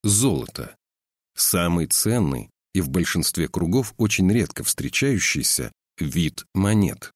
– золото. Самый ценный и в большинстве кругов очень редко встречающийся вид монет.